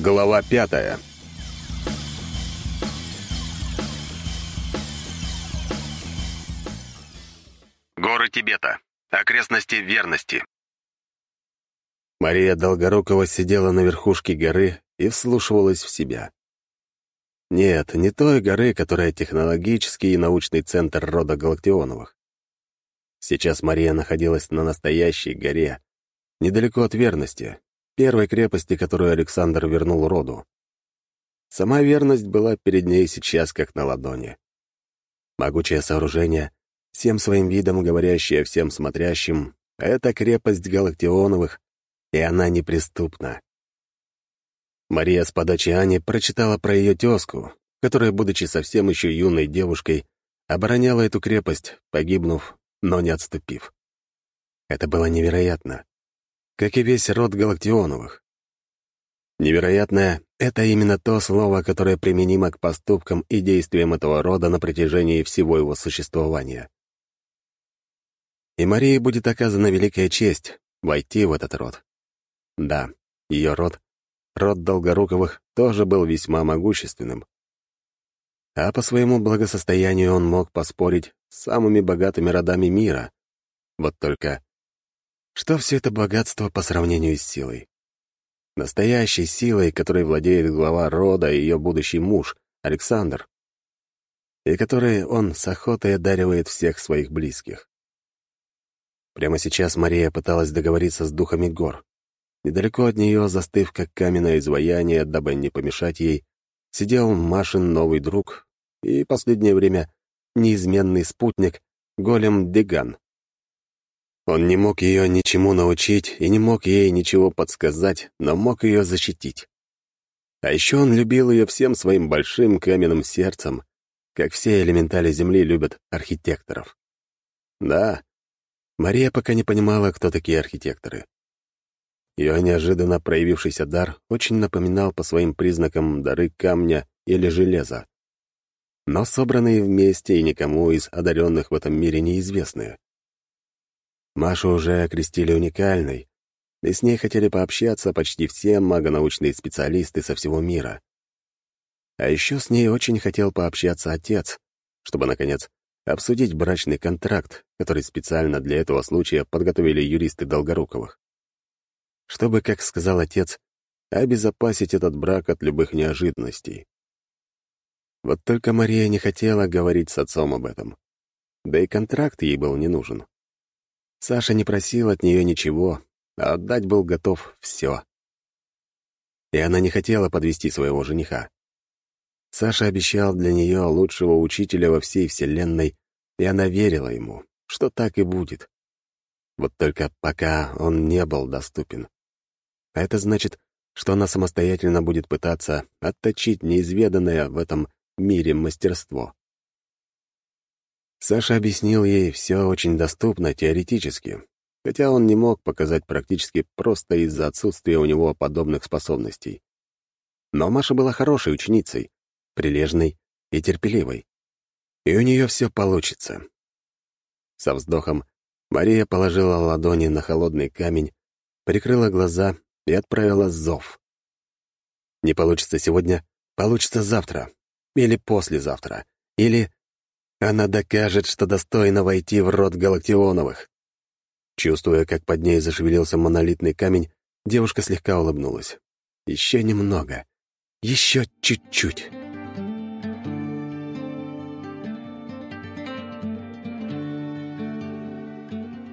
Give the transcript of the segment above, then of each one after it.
Глава пятая. Горы Тибета. Окрестности верности. Мария Долгорукова сидела на верхушке горы и вслушивалась в себя. Нет, не той горы, которая технологический и научный центр рода Галактионовых. Сейчас Мария находилась на настоящей горе, недалеко от верности, первой крепости, которую Александр вернул роду. Сама верность была перед ней сейчас как на ладони. Могучее сооружение, всем своим видом говорящее всем смотрящим, это крепость Галактионовых, и она неприступна. Мария с подачи Ани прочитала про ее тезку, которая, будучи совсем еще юной девушкой, обороняла эту крепость, погибнув, но не отступив. Это было невероятно как и весь род Галактионовых. Невероятное — это именно то слово, которое применимо к поступкам и действиям этого рода на протяжении всего его существования. И Марии будет оказана великая честь войти в этот род. Да, ее род, род Долгоруковых, тоже был весьма могущественным. А по своему благосостоянию он мог поспорить с самыми богатыми родами мира. Вот только что все это богатство по сравнению с силой? Настоящей силой, которой владеет глава рода и ее будущий муж, Александр, и которой он с охотой одаривает всех своих близких. Прямо сейчас Мария пыталась договориться с духами гор. Недалеко от нее, застыв как каменное изваяние, дабы не помешать ей, сидел Машин новый друг и последнее время неизменный спутник Голем Деган. Он не мог ее ничему научить и не мог ей ничего подсказать, но мог ее защитить. А еще он любил ее всем своим большим каменным сердцем, как все элементали Земли любят архитекторов. Да, Мария пока не понимала, кто такие архитекторы. Ее неожиданно проявившийся дар очень напоминал по своим признакам дары камня или железа, но собранные вместе и никому из одаренных в этом мире неизвестные. Машу уже окрестили уникальной, и с ней хотели пообщаться почти все магонаучные специалисты со всего мира. А еще с ней очень хотел пообщаться отец, чтобы, наконец, обсудить брачный контракт, который специально для этого случая подготовили юристы Долгоруковых. Чтобы, как сказал отец, обезопасить этот брак от любых неожиданностей. Вот только Мария не хотела говорить с отцом об этом. Да и контракт ей был не нужен. Саша не просил от нее ничего, а отдать был готов все. И она не хотела подвести своего жениха. Саша обещал для нее лучшего учителя во всей Вселенной, и она верила ему, что так и будет. Вот только пока он не был доступен. А это значит, что она самостоятельно будет пытаться отточить неизведанное в этом мире мастерство. Саша объяснил ей все очень доступно теоретически, хотя он не мог показать практически просто из-за отсутствия у него подобных способностей. Но Маша была хорошей ученицей, прилежной и терпеливой. И у нее все получится. Со вздохом Мария положила ладони на холодный камень, прикрыла глаза и отправила зов. Не получится сегодня, получится завтра. Или послезавтра. Или она докажет, что достойна войти в род Галактионовых. Чувствуя, как под ней зашевелился монолитный камень, девушка слегка улыбнулась. Еще немного. Еще чуть-чуть.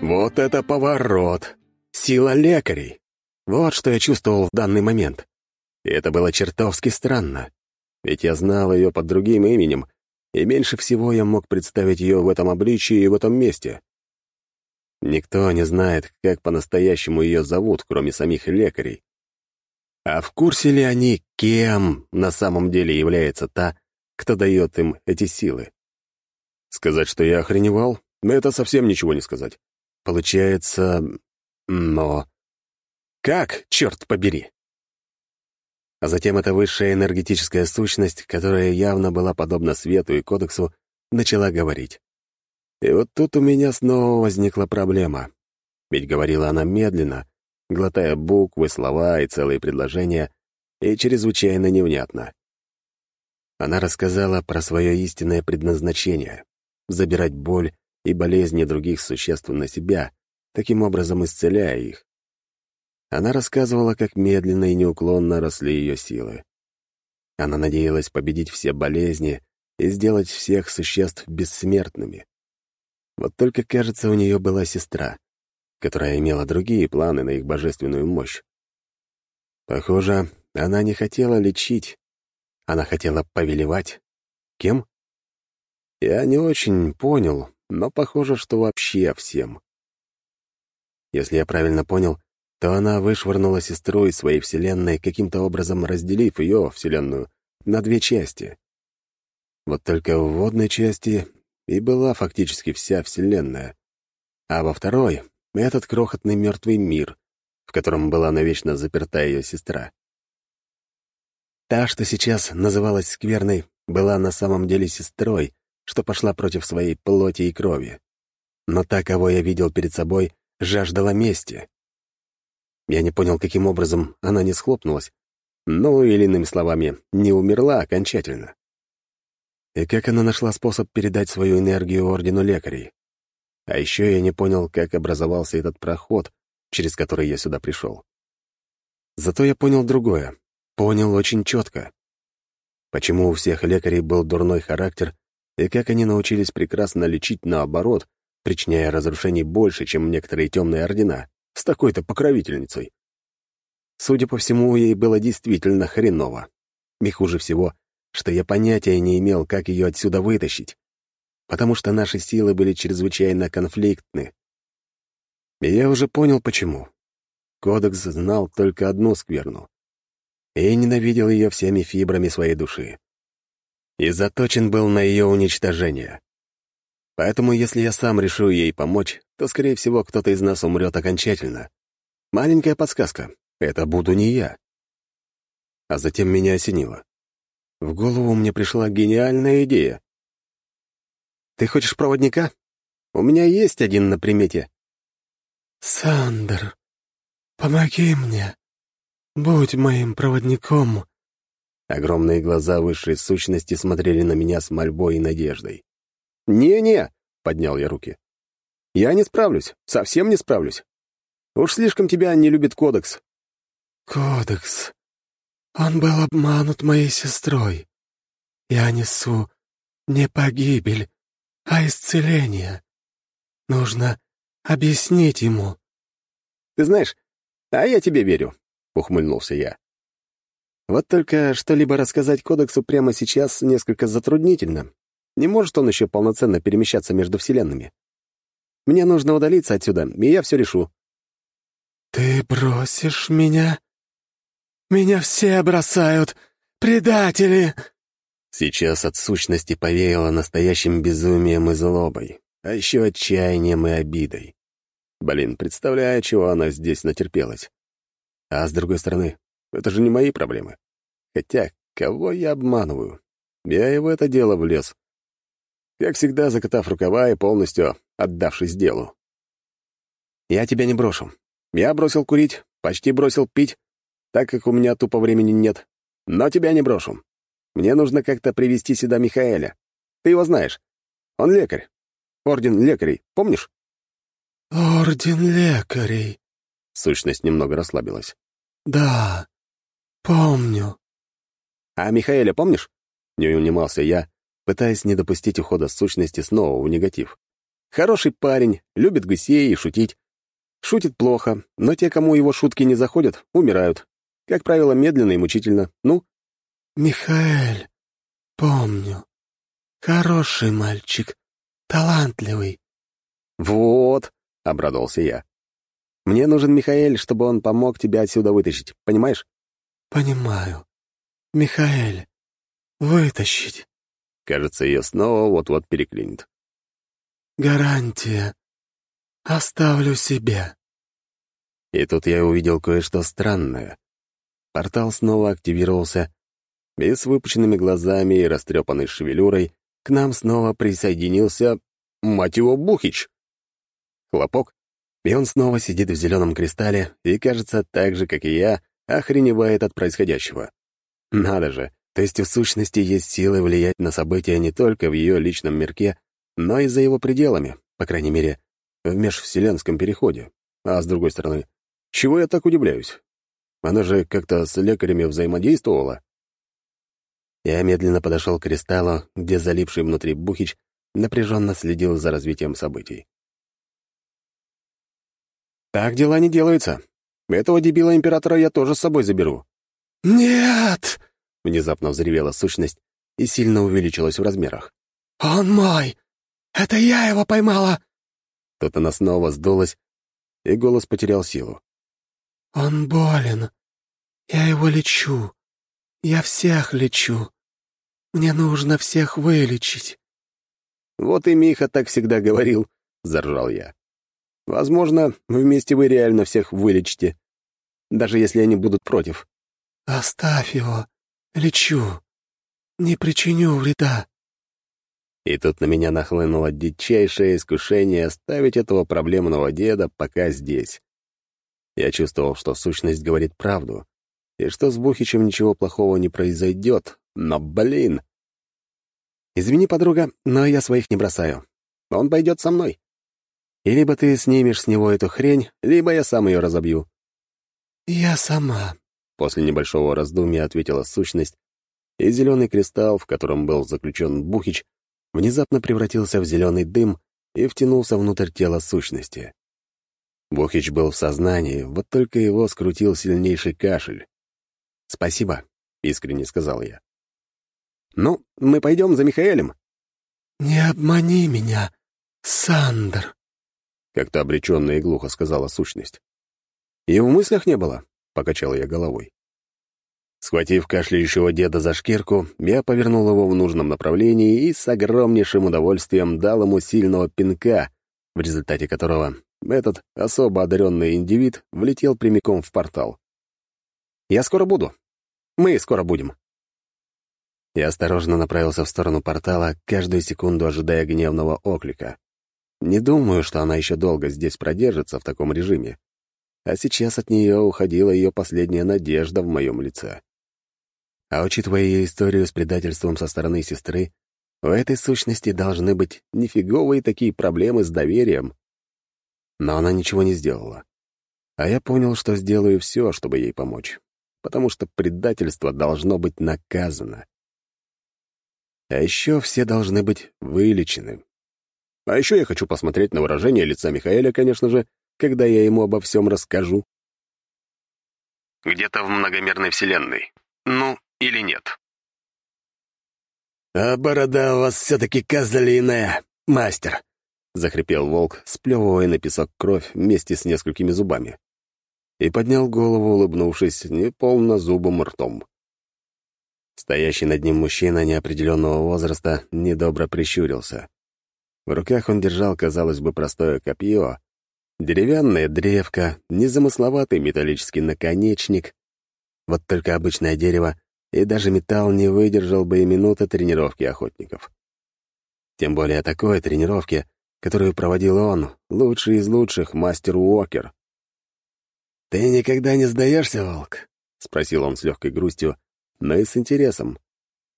Вот это поворот! Сила лекарей! Вот что я чувствовал в данный момент. И это было чертовски странно. Ведь я знал ее под другим именем — и меньше всего я мог представить ее в этом обличии и в этом месте. Никто не знает, как по-настоящему ее зовут, кроме самих лекарей. А в курсе ли они, кем на самом деле является та, кто дает им эти силы? Сказать, что я охреневал, это совсем ничего не сказать. Получается... Но... Как, черт побери? А затем эта высшая энергетическая сущность, которая явно была подобна свету и кодексу, начала говорить. И вот тут у меня снова возникла проблема. Ведь говорила она медленно, глотая буквы, слова и целые предложения, и чрезвычайно невнятно. Она рассказала про свое истинное предназначение — забирать боль и болезни других существ на себя, таким образом исцеляя их. Она рассказывала, как медленно и неуклонно росли ее силы. Она надеялась победить все болезни и сделать всех существ бессмертными. Вот только, кажется, у нее была сестра, которая имела другие планы на их божественную мощь. Похоже, она не хотела лечить, она хотела повелевать. Кем? Я не очень понял, но похоже, что вообще всем. Если я правильно понял, то она вышвырнула сестру из своей вселенной, каким-то образом разделив ее, вселенную, на две части. Вот только в водной части и была фактически вся вселенная, а во второй — этот крохотный мертвый мир, в котором была навечно заперта ее сестра. Та, что сейчас называлась Скверной, была на самом деле сестрой, что пошла против своей плоти и крови. Но та, кого я видел перед собой, жаждала мести. Я не понял, каким образом она не схлопнулась, ну, или, иными словами, не умерла окончательно. И как она нашла способ передать свою энергию Ордену Лекарей. А еще я не понял, как образовался этот проход, через который я сюда пришел. Зато я понял другое. Понял очень четко. Почему у всех лекарей был дурной характер, и как они научились прекрасно лечить наоборот, причиняя разрушений больше, чем некоторые темные ордена с такой-то покровительницей. Судя по всему, ей было действительно хреново. И хуже всего, что я понятия не имел, как ее отсюда вытащить, потому что наши силы были чрезвычайно конфликтны. И я уже понял, почему. Кодекс знал только одну скверну. И ненавидел ее всеми фибрами своей души. И заточен был на ее уничтожение. Поэтому, если я сам решу ей помочь, то, скорее всего, кто-то из нас умрет окончательно. Маленькая подсказка. Это буду не я. А затем меня осенило. В голову мне пришла гениальная идея. «Ты хочешь проводника? У меня есть один на примете». «Сандер, помоги мне. Будь моим проводником». Огромные глаза высшей сущности смотрели на меня с мольбой и надеждой. «Не-не», — поднял я руки. «Я не справлюсь, совсем не справлюсь. Уж слишком тебя не любит Кодекс». «Кодекс. Он был обманут моей сестрой. Я несу не погибель, а исцеление. Нужно объяснить ему». «Ты знаешь, а я тебе верю», — ухмыльнулся я. «Вот только что-либо рассказать Кодексу прямо сейчас несколько затруднительно. Не может он еще полноценно перемещаться между вселенными. Мне нужно удалиться отсюда, и я все решу». «Ты бросишь меня? Меня все бросают! Предатели!» Сейчас от сущности повеяло настоящим безумием и злобой, а еще отчаянием и обидой. Блин, представляю, чего она здесь натерпелась. А с другой стороны, это же не мои проблемы. Хотя, кого я обманываю? Я и в это дело влез как всегда закатав рукава и полностью отдавшись делу. «Я тебя не брошу. Я бросил курить, почти бросил пить, так как у меня тупо времени нет. Но тебя не брошу. Мне нужно как-то привести сюда Михаэля. Ты его знаешь. Он лекарь. Орден лекарей, помнишь?» «Орден лекарей», — сущность немного расслабилась. «Да, помню». «А Михаэля помнишь?» — не унимался я, пытаясь не допустить ухода сущности снова в негатив. «Хороший парень, любит гусей и шутить. Шутит плохо, но те, кому его шутки не заходят, умирают. Как правило, медленно и мучительно. Ну?» «Михаэль, помню. Хороший мальчик, талантливый». «Вот», — обрадовался я. «Мне нужен Михаэль, чтобы он помог тебя отсюда вытащить, понимаешь?» «Понимаю. Михаэль, вытащить». Кажется, ее снова вот-вот переклинит. «Гарантия. Оставлю себе». И тут я увидел кое-что странное. Портал снова активировался, и с выпученными глазами и растрепанной шевелюрой к нам снова присоединился, мать его, Бухич. Хлопок, и он снова сидит в зеленом кристалле и, кажется, так же, как и я, охреневает от происходящего. Надо же, то есть у сущности есть силы влиять на события не только в ее личном мирке, но и за его пределами, по крайней мере, в межвселенском переходе. А с другой стороны, чего я так удивляюсь? Она же как-то с лекарями взаимодействовала. Я медленно подошел к кристаллу, где залипший внутри Бухич напряженно следил за развитием событий. «Так дела не делаются. Этого дебила-императора я тоже с собой заберу». «Нет!» — внезапно взревела сущность и сильно увеличилась в размерах. «Он мой! Это я его поймала!» Тут она снова сдулась, и голос потерял силу. «Он болен. Я его лечу. Я всех лечу. Мне нужно всех вылечить». «Вот и Миха так всегда говорил», — заржал я. «Возможно, вместе вы реально всех вылечите, даже если они будут против». «Оставь его. Лечу. Не причиню вреда». И тут на меня нахлынуло дичайшее искушение оставить этого проблемного деда пока здесь. Я чувствовал, что сущность говорит правду, и что с Бухичем ничего плохого не произойдет, но, блин... Извини, подруга, но я своих не бросаю. Он пойдет со мной. И либо ты снимешь с него эту хрень, либо я сам ее разобью. «Я сама», — после небольшого раздумья ответила сущность, и зеленый кристалл, в котором был заключен Бухич, внезапно превратился в зеленый дым и втянулся внутрь тела сущности. Бухич был в сознании, вот только его скрутил сильнейший кашель. «Спасибо», — искренне сказал я. «Ну, мы пойдем за Михаэлем». «Не обмани меня, Сандер», — как-то обреченно и глухо сказала сущность. «И в мыслях не было», — покачал я головой. Схватив кашляющего деда за шкирку, я повернул его в нужном направлении и с огромнейшим удовольствием дал ему сильного пинка, в результате которого этот особо одаренный индивид влетел прямиком в портал. «Я скоро буду. Мы скоро будем». Я осторожно направился в сторону портала, каждую секунду ожидая гневного оклика. Не думаю, что она еще долго здесь продержится в таком режиме. А сейчас от нее уходила ее последняя надежда в моем лице. А учитывая ее историю с предательством со стороны сестры, у этой сущности должны быть нифиговые такие проблемы с доверием. Но она ничего не сделала. А я понял, что сделаю все, чтобы ей помочь, потому что предательство должно быть наказано. А еще все должны быть вылечены. А еще я хочу посмотреть на выражение лица Михаэля, конечно же, когда я ему обо всем расскажу. Где-то в многомерной вселенной. Ну, или нет. «А борода у вас все-таки козлиная, мастер!» — захрипел волк, сплевывая на песок кровь вместе с несколькими зубами. И поднял голову, улыбнувшись неполно зубом ртом. Стоящий над ним мужчина неопределенного возраста недобро прищурился. В руках он держал, казалось бы, простое копье, деревянная древка, незамысловатый металлический наконечник. Вот только обычное дерево и даже металл не выдержал бы и минуты тренировки охотников. Тем более такой тренировки, которую проводил он, лучший из лучших, мастер Уокер. «Ты никогда не сдаешься, волк?» — спросил он с легкой грустью, но и с интересом,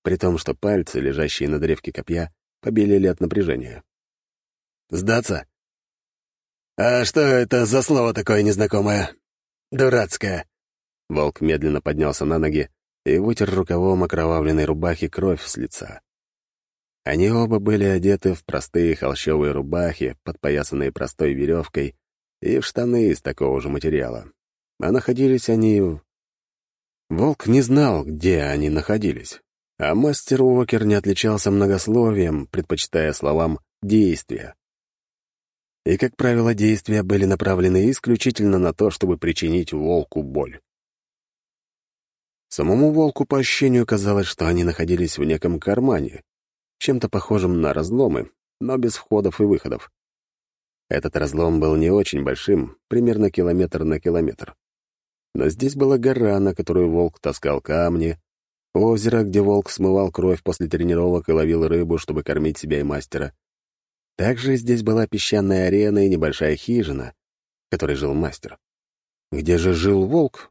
при том, что пальцы, лежащие на древке копья, побелели от напряжения. «Сдаться? А что это за слово такое незнакомое? Дурацкое?» Волк медленно поднялся на ноги и вытер рукавом окровавленной рубахи кровь с лица. Они оба были одеты в простые холщовые рубахи, подпоясанные простой веревкой, и в штаны из такого же материала. А находились они. Волк не знал, где они находились, а мастер Уокер не отличался многословием, предпочитая словам «действия». И, как правило, действия были направлены исключительно на то, чтобы причинить волку боль. Самому волку по ощущению казалось, что они находились в неком кармане, чем-то похожем на разломы, но без входов и выходов. Этот разлом был не очень большим, примерно километр на километр. Но здесь была гора, на которую волк таскал камни, озеро, где волк смывал кровь после тренировок и ловил рыбу, чтобы кормить себя и мастера. Также здесь была песчаная арена и небольшая хижина, в которой жил мастер. Где же жил волк?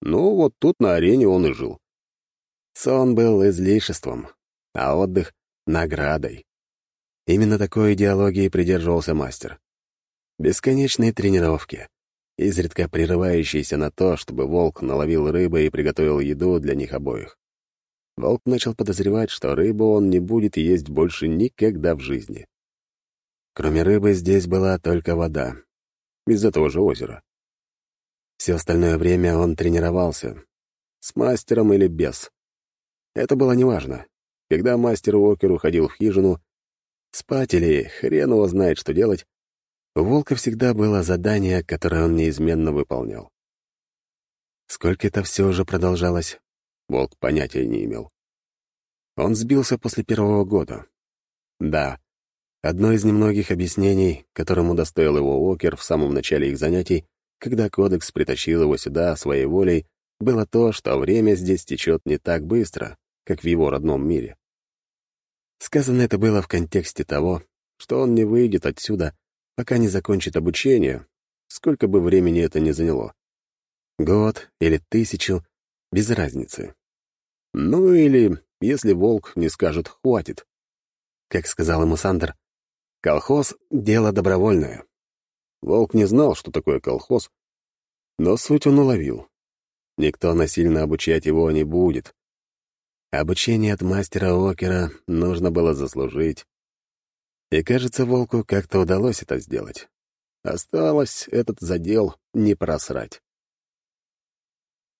Ну, вот тут на арене он и жил. Сон был излишеством, а отдых — наградой. Именно такой идеологии придерживался мастер. Бесконечные тренировки, изредка прерывающиеся на то, чтобы волк наловил рыбы и приготовил еду для них обоих. Волк начал подозревать, что рыбу он не будет есть больше никогда в жизни. Кроме рыбы здесь была только вода, из этого же озера. Все остальное время он тренировался, с мастером или без. Это было неважно. Когда мастер Уокер уходил в хижину, спать или хрен его знает, что делать, у Волка всегда было задание, которое он неизменно выполнял. Сколько это все уже продолжалось, Волк понятия не имел. Он сбился после первого года. Да, одно из немногих объяснений, которым удостоил его Уокер в самом начале их занятий, когда Кодекс притащил его сюда своей волей, было то, что время здесь течет не так быстро, как в его родном мире. Сказано это было в контексте того, что он не выйдет отсюда, пока не закончит обучение, сколько бы времени это ни заняло. Год или тысячу — без разницы. Ну или, если волк не скажет «хватит». Как сказал ему Сандер, колхоз — дело добровольное. Волк не знал, что такое колхоз, но суть он уловил. Никто насильно обучать его не будет. Обучение от мастера Окера нужно было заслужить. И, кажется, Волку как-то удалось это сделать. Осталось этот задел не просрать.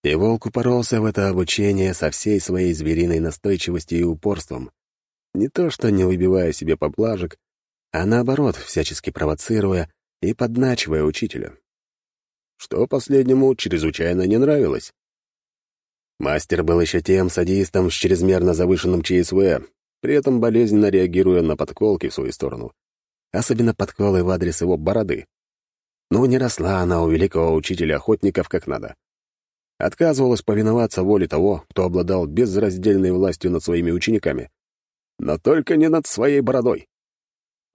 И Волк упоролся в это обучение со всей своей звериной настойчивостью и упорством. Не то что не выбивая себе поблажек, а наоборот, всячески провоцируя и подначивая учителя. Что последнему чрезвычайно не нравилось. Мастер был еще тем садистом с чрезмерно завышенным ЧСВ, при этом болезненно реагируя на подколки в свою сторону. Особенно подколы в адрес его бороды. Но не росла она у великого учителя охотников как надо. Отказывалась повиноваться воле того, кто обладал безраздельной властью над своими учениками. Но только не над своей бородой.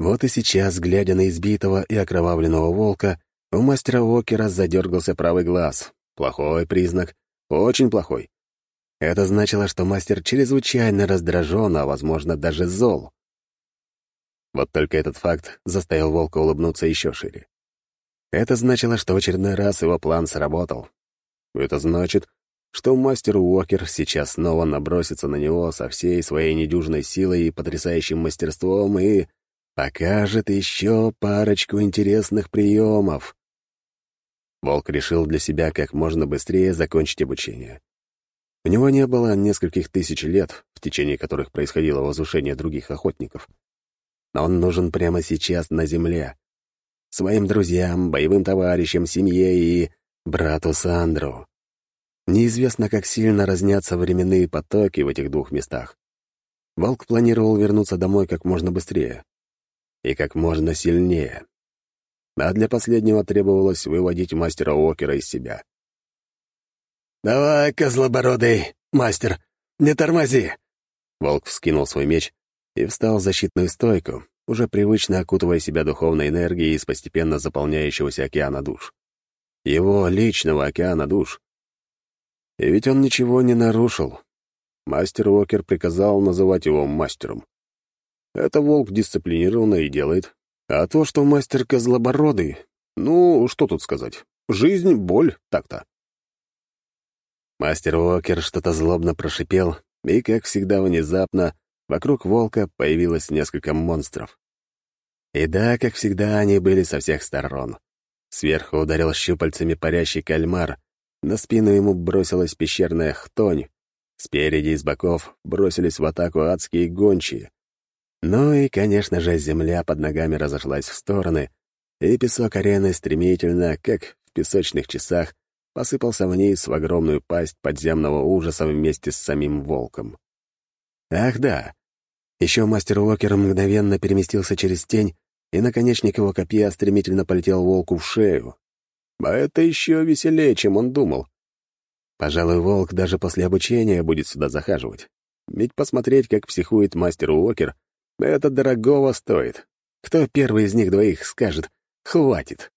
Вот и сейчас, глядя на избитого и окровавленного волка, у мастера Уокера задергался правый глаз. Плохой признак, очень плохой. Это значило, что мастер чрезвычайно раздражен, а, возможно, даже зол. Вот только этот факт заставил волка улыбнуться еще шире. Это значило, что в очередной раз его план сработал. Это значит, что мастер Уокер сейчас снова набросится на него со всей своей недюжной силой и потрясающим мастерством и покажет еще парочку интересных приемов. Волк решил для себя как можно быстрее закончить обучение. У него не было нескольких тысяч лет, в течение которых происходило возвышение других охотников. Но он нужен прямо сейчас на земле. Своим друзьям, боевым товарищам, семье и брату Сандру. Неизвестно, как сильно разнятся временные потоки в этих двух местах. Волк планировал вернуться домой как можно быстрее и как можно сильнее. А для последнего требовалось выводить мастера Уокера из себя. «Давай, козлобородый, мастер, не тормози!» Волк вскинул свой меч и встал в защитную стойку, уже привычно окутывая себя духовной энергией из постепенно заполняющегося океана душ. Его личного океана душ. И ведь он ничего не нарушил. Мастер Уокер приказал называть его мастером. Это волк дисциплинированно и делает. А то, что мастер козлобородый, ну, что тут сказать. Жизнь — боль, так-то. Мастер Уокер что-то злобно прошипел, и, как всегда внезапно, вокруг волка появилось несколько монстров. И да, как всегда, они были со всех сторон. Сверху ударил щупальцами парящий кальмар, на спину ему бросилась пещерная хтонь, спереди и с боков бросились в атаку адские гончие. Ну и, конечно же, земля под ногами разошлась в стороны, и песок арены стремительно, как в песочных часах, посыпался вниз в огромную пасть подземного ужаса вместе с самим волком. Ах да, еще мастер Уокер мгновенно переместился через тень, и наконечник его копья стремительно полетел волку в шею. А это еще веселее, чем он думал. Пожалуй, волк даже после обучения будет сюда захаживать. Ведь посмотреть, как психует мастер Уокер, это дорогого стоит. Кто первый из них двоих скажет «хватит»?